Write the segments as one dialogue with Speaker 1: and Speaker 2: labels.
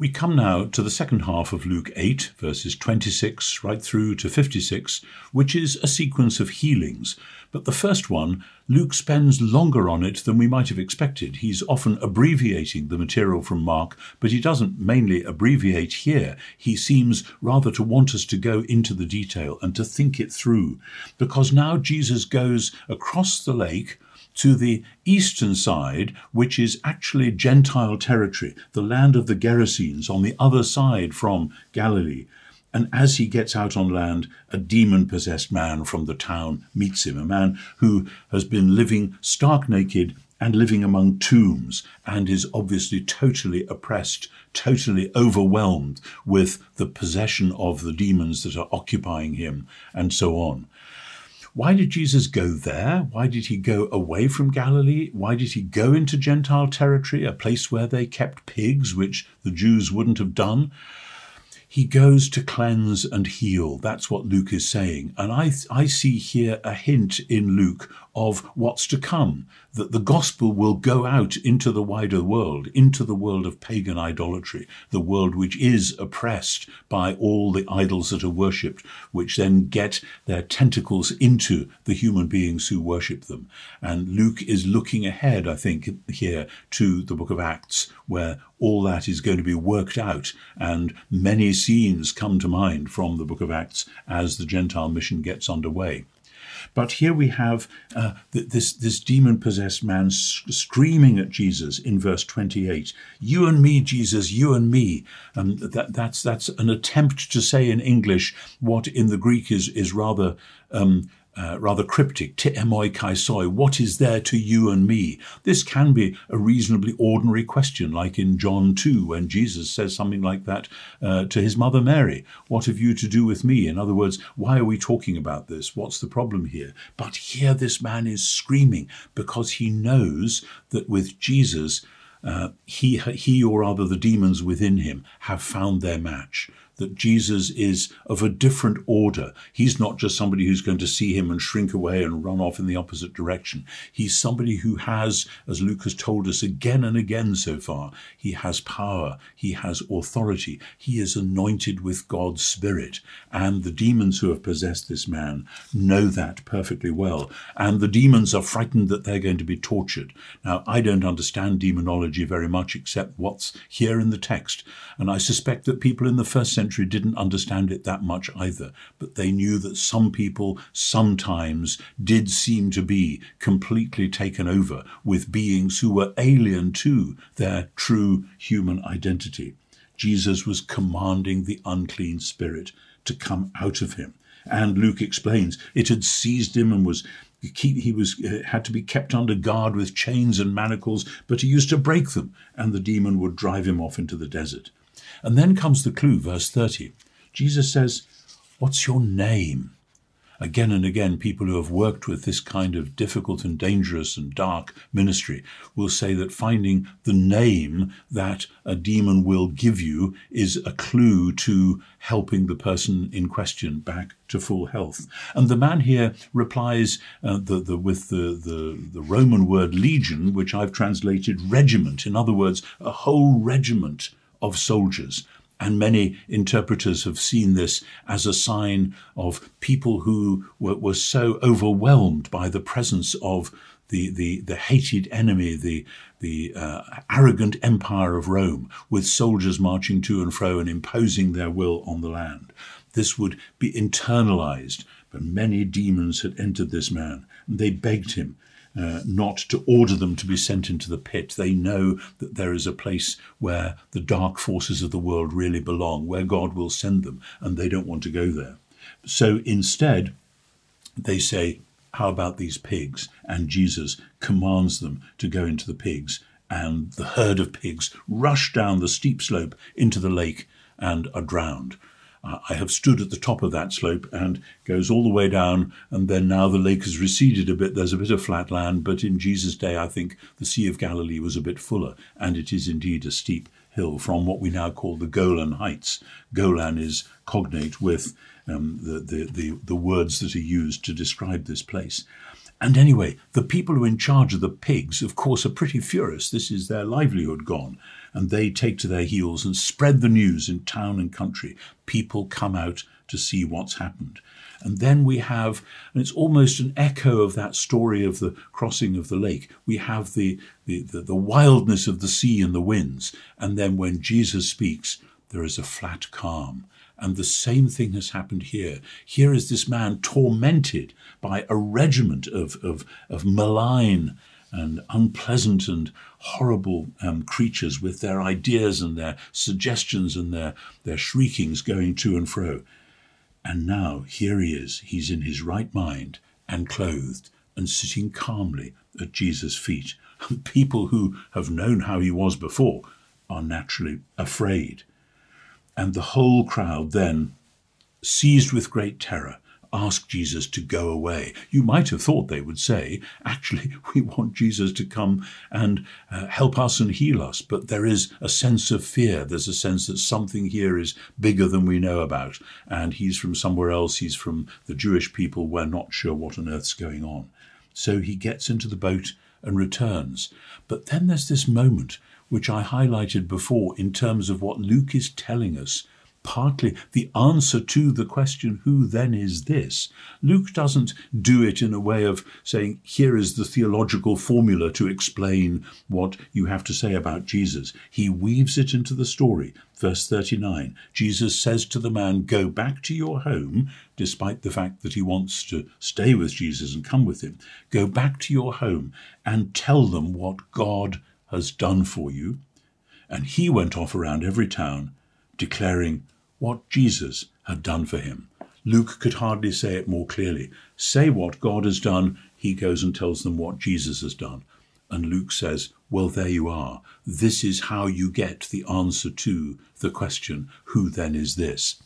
Speaker 1: We come now to the second half of Luke 8, verses 26 right through to 56, which is a sequence of healings. But the first one, Luke spends longer on it than we might have expected. He's often abbreviating the material from Mark, but he doesn't mainly abbreviate here. He seems rather to want us to go into the detail and to think it through, because now Jesus goes across the lake to the eastern side, which is actually Gentile territory, the land of the Gerasenes on the other side from Galilee. And as he gets out on land, a demon possessed man from the town meets him, a man who has been living stark naked and living among tombs and is obviously totally oppressed, totally overwhelmed with the possession of the demons that are occupying him, and so on. Why did Jesus go there? Why did he go away from Galilee? Why did he go into Gentile territory, a place where they kept pigs, which the Jews wouldn't have done? He goes to cleanse and heal. That's what Luke is saying. And I, I see here a hint in Luke of what's to come, that the gospel will go out into the wider world, into the world of pagan idolatry, the world which is oppressed by all the idols that are worshipped, which then get their tentacles into the human beings who worship them. And Luke is looking ahead, I think, here to the book of Acts, where all that is going to be worked out, and many scenes come to mind from the book of Acts as the Gentile mission gets underway. But here we have uh, this, this demon possessed man screaming at Jesus in verse 28 You and me, Jesus, you and me. Um, that, that's, that's an attempt to say in English what in the Greek is, is rather. Um, uh, rather cryptic, te emoi kai soi, what is there to you and me? This can be a reasonably ordinary question, like in John 2, when Jesus says something like that uh, to his mother Mary. What have you to do with me? In other words, why are we talking about this? What's the problem here? But here this man is screaming because he knows that with Jesus, uh, he, he or rather the demons within him have found their match that Jesus is of a different order. He's not just somebody who's going to see him and shrink away and run off in the opposite direction. He's somebody who has, as Luke has told us again and again so far, he has power, he has authority, he is anointed with God's Spirit. And the demons who have possessed this man know that perfectly well. And the demons are frightened that they're going to be tortured. Now, I don't understand demonology very much except what's here in the text. And I suspect that people in the first century century didn't understand it that much either, but they knew that some people sometimes did seem to be completely taken over with beings who were alien to their true human identity. Jesus was commanding the unclean spirit to come out of him. And Luke explains it had seized him and was he was uh, had to be kept under guard with chains and manacles, but he used to break them, and the demon would drive him off into the desert. And then comes the clue, verse 30. Jesus says, What's your name? Again and again, people who have worked with this kind of difficult and dangerous and dark ministry will say that finding the name that a demon will give you is a clue to helping the person in question back to full health. And the man here replies uh, the, the, with the, the, the Roman word legion, which I've translated regiment. In other words, a whole regiment of soldiers. And many interpreters have seen this as a sign of people who were, were so overwhelmed by the presence of the, the, the hated enemy, the, the uh, arrogant empire of Rome, with soldiers marching to and fro and imposing their will on the land. This would be internalized, but many demons had entered this man, and they begged him uh, not to order them to be sent into the pit. They know that there is a place where the dark forces of the world really belong, where God will send them, and they don't want to go there. So instead, they say, How about these pigs? And Jesus commands them to go into the pigs, and the herd of pigs rush down the steep slope into the lake and are drowned. I have stood at the top of that slope and goes all the way down, and then now the lake has receded a bit. There's a bit of flat land, but in Jesus' day, I think the Sea of Galilee was a bit fuller, and it is indeed a steep hill from what we now call the Golan Heights. Golan is cognate with um, the, the, the, the words that are used to describe this place. And anyway, the people who are in charge of the pigs, of course, are pretty furious. This is their livelihood gone. And they take to their heels and spread the news in town and country. People come out to see what's happened. And then we have, and it's almost an echo of that story of the crossing of the lake, we have the, the, the, the wildness of the sea and the winds. And then when Jesus speaks, there is a flat calm. And the same thing has happened here. Here is this man tormented by a regiment of, of, of malign and unpleasant and horrible um, creatures with their ideas and their suggestions and their, their shriekings going to and fro. And now here he is, he's in his right mind and clothed and sitting calmly at Jesus' feet. And people who have known how he was before are naturally afraid. And the whole crowd then, seized with great terror, ask Jesus to go away. You might have thought they would say, actually, we want Jesus to come and uh, help us and heal us. But there is a sense of fear. There's a sense that something here is bigger than we know about. And he's from somewhere else. He's from the Jewish people. We're not sure what on earth's going on. So he gets into the boat and returns. But then there's this moment which I highlighted before in terms of what Luke is telling us partly the answer to the question, who then is this? Luke doesn't do it in a way of saying, here is the theological formula to explain what you have to say about Jesus. He weaves it into the story. Verse 39 Jesus says to the man, Go back to your home, despite the fact that he wants to stay with Jesus and come with him. Go back to your home and tell them what God has done for you. And he went off around every town declaring what Jesus had done for him. Luke could hardly say it more clearly. Say what God has done, he goes and tells them what Jesus has done. And Luke says, Well, there you are. This is how you get the answer to the question, Who then is this?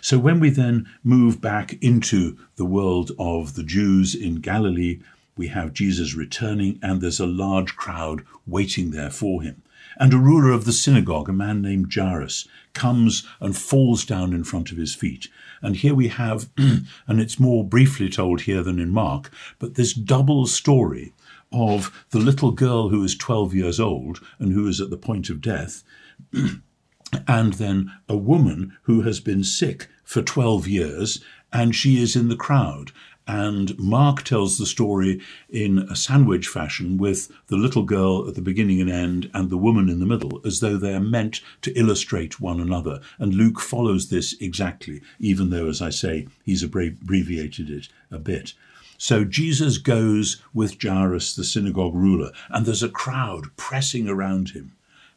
Speaker 1: So when we then move back into the world of the Jews in Galilee, we have Jesus returning, and there's a large crowd waiting there for him. And a ruler of the synagogue, a man named Jairus, comes and falls down in front of his feet. And here we have, and it's more briefly told here than in Mark, but this double story of the little girl who is 12 years old and who is at the point of death, and then a woman who has been sick for 12 years and she is in the crowd and Mark tells the story in a sandwich fashion with the little girl at the beginning and end and the woman in the middle, as though they are meant to illustrate one another. And Luke follows this exactly, even though, as I say, he's abbreviated it a bit. So Jesus goes with Jairus, the synagogue ruler, and there's a crowd pressing around him.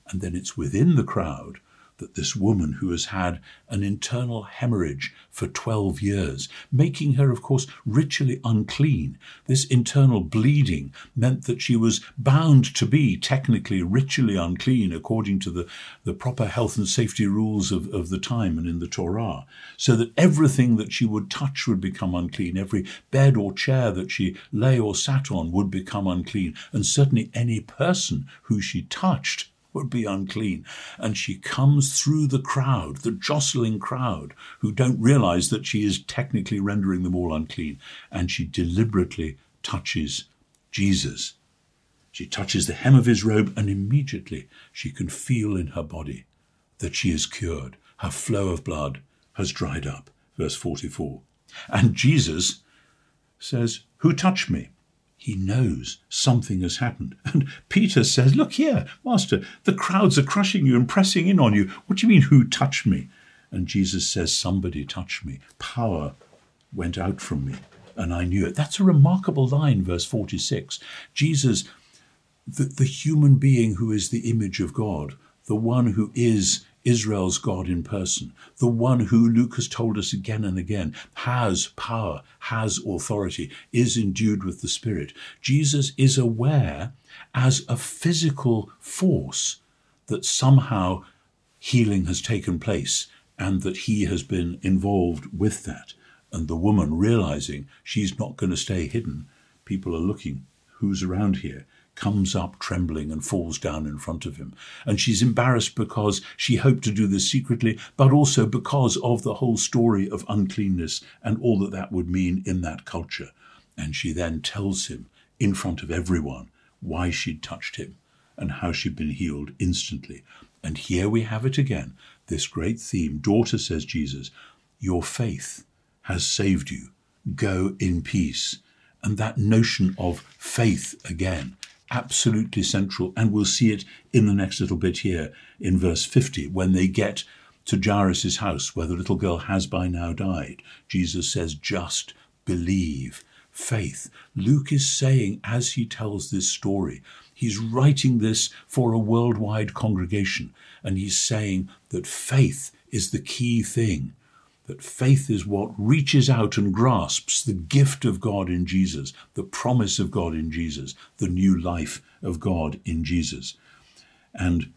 Speaker 1: And then it's within the crowd that this woman who has had an internal hemorrhage for 12 years, making her, of course, ritually unclean, this internal bleeding meant that she was bound to be technically ritually unclean according to the, the proper health and safety rules of, of the time and in the Torah, so that everything that she would touch would become unclean, every bed or chair that she lay or sat on would become unclean, and certainly any person who she touched would be unclean. And she comes through the crowd, the jostling crowd, who don't realize that she is technically rendering them all unclean. And she deliberately touches Jesus. She touches the hem of his robe, and immediately she can feel in her body that she is cured. Her flow of blood has dried up. Verse 44. And Jesus says, Who touched me? He knows something has happened. And Peter says, Look here, Master, the crowds are crushing you and pressing in on you. What do you mean, who touched me? And Jesus says, Somebody touched me. Power went out from me, and I knew it. That's a remarkable line, verse 46. Jesus, the, the human being who is the image of God, the one who is Israel's God in person, the one who Luke has told us again and again has power, has authority, is endued with the Spirit. Jesus is aware as a physical force that somehow healing has taken place and that he has been involved with that. And the woman realizing she's not going to stay hidden, people are looking, who's around here? Comes up trembling and falls down in front of him. And she's embarrassed because she hoped to do this secretly, but also because of the whole story of uncleanness and all that that would mean in that culture. And she then tells him in front of everyone why she'd touched him and how she'd been healed instantly. And here we have it again this great theme. Daughter, says Jesus, your faith has saved you. Go in peace. And that notion of faith again, absolutely central. And we'll see it in the next little bit here in verse 50 when they get to Jairus' house where the little girl has by now died. Jesus says, just believe. Faith. Luke is saying as he tells this story, he's writing this for a worldwide congregation, and he's saying that faith is the key thing that faith is what reaches out and grasps the gift of God in Jesus, the promise of God in Jesus, the new life of God in Jesus. And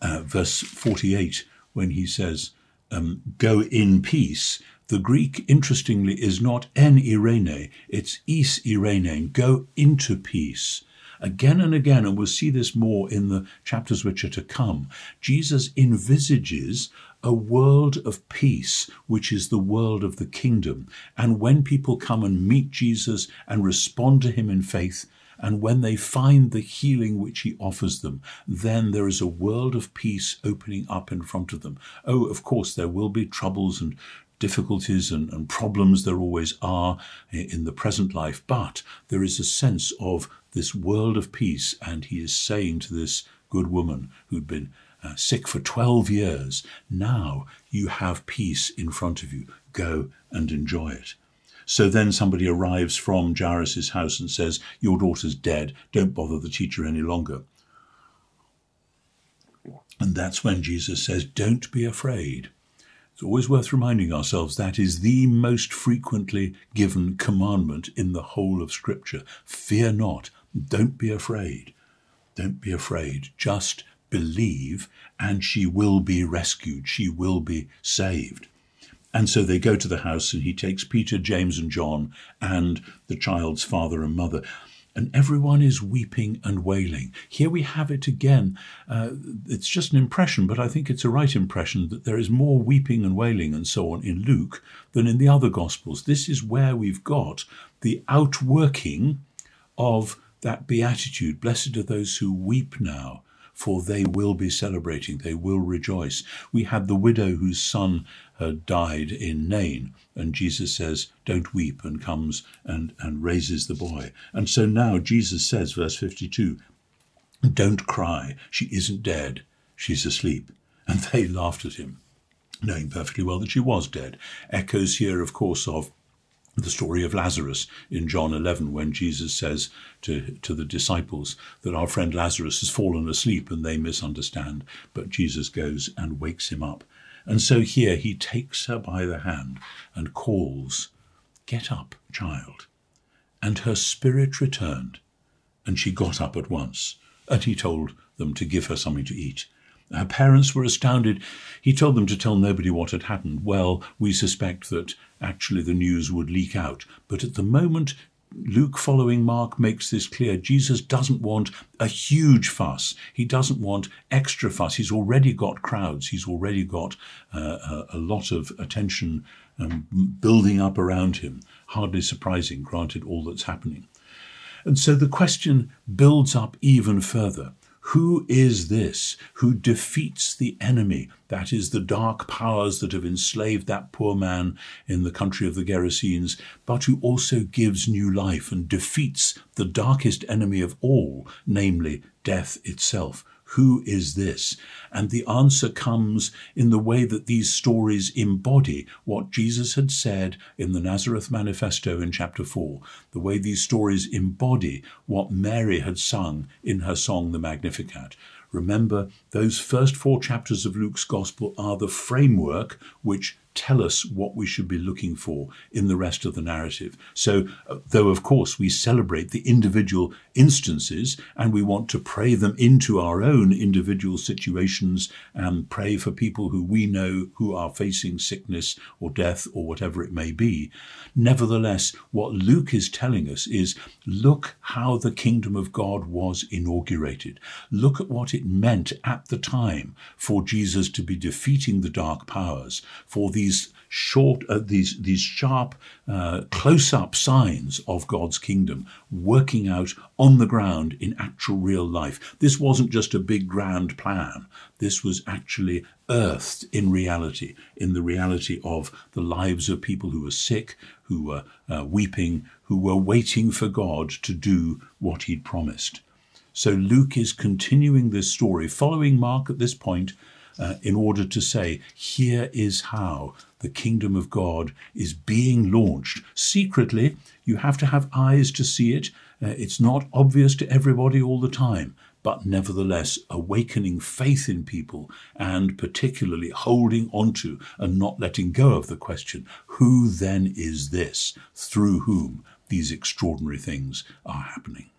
Speaker 1: uh, verse 48, when he says, um, Go in peace, the Greek, interestingly, is not en eirene, it's eis eirene, go into peace. Again and again, and we'll see this more in the chapters which are to come, Jesus envisages a world of peace, which is the world of the kingdom. And when people come and meet Jesus and respond to him in faith, and when they find the healing which he offers them, then there is a world of peace opening up in front of them. Oh, of course, there will be troubles and difficulties and, and problems there always are in the present life, but there is a sense of this world of peace. And he is saying to this good woman who'd been uh, sick for 12 years, now you have peace in front of you. Go and enjoy it. So then somebody arrives from Jairus' house and says, Your daughter's dead. Don't bother the teacher any longer. And that's when Jesus says, Don't be afraid. It's always worth reminding ourselves that is the most frequently given commandment in the whole of Scripture. Fear not. Don't be afraid. Don't be afraid. Just believe, and she will be rescued. She will be saved. And so they go to the house, and he takes Peter, James, and John, and the child's father and mother and everyone is weeping and wailing. Here we have it again. Uh, it's just an impression, but I think it's a right impression that there is more weeping and wailing and so on in Luke than in the other Gospels. This is where we've got the outworking of that beatitude. Blessed are those who weep now for they will be celebrating, they will rejoice. We had the widow whose son had died in Nain, and Jesus says, Don't weep, and comes and, and raises the boy. And so now Jesus says, verse 52, Don't cry, she isn't dead, she's asleep. And they laughed at him, knowing perfectly well that she was dead. Echoes here, of course, of the story of Lazarus in John 11 when Jesus says to, to the disciples that our friend Lazarus has fallen asleep and they misunderstand, but Jesus goes and wakes him up. And so here he takes her by the hand and calls, Get up, child. And her spirit returned, and she got up at once, and he told them to give her something to eat. Her parents were astounded. He told them to tell nobody what had happened. Well, we suspect that actually the news would leak out. But at the moment, Luke, following Mark, makes this clear. Jesus doesn't want a huge fuss. He doesn't want extra fuss. He's already got crowds. He's already got uh, a, lot of attention um, building up around him. Hardly surprising, granted all that's happening. And so the question builds up even further. Who is this who defeats the enemy? That is, the dark powers that have enslaved that poor man in the country of the Gerasenes, but who also gives new life and defeats the darkest enemy of all, namely death itself. Who is this? And the answer comes in the way that these stories embody what Jesus had said in the Nazareth Manifesto in chapter 4, the way these stories embody what Mary had sung in her song, the Magnificat. Remember, those first four chapters of Luke's Gospel are the framework which tell us what we should be looking for in the rest of the narrative. So, uh, though of course we celebrate the individual instances and we want to pray them into our own individual situations and pray for people who we know who are facing sickness or death or whatever it may be, nevertheless, what Luke is telling us is look how the kingdom of God was inaugurated. Look at what it meant at the time for Jesus to be defeating the dark powers, for the these short, uh, these these sharp, uh, close-up signs of God's kingdom working out on the ground in actual real life. This wasn't just a big grand plan. This was actually earthed in reality, in the reality of the lives of people who were sick, who were uh, weeping, who were waiting for God to do what He'd promised. So Luke is continuing this story, following Mark at this point, uh, in order to say, here is how the kingdom of God is being launched. Secretly, you have to have eyes to see it. Uh, it's not obvious to everybody all the time, but nevertheless awakening faith in people and particularly holding onto and not letting go of the question who then is this through whom these extraordinary things are happening?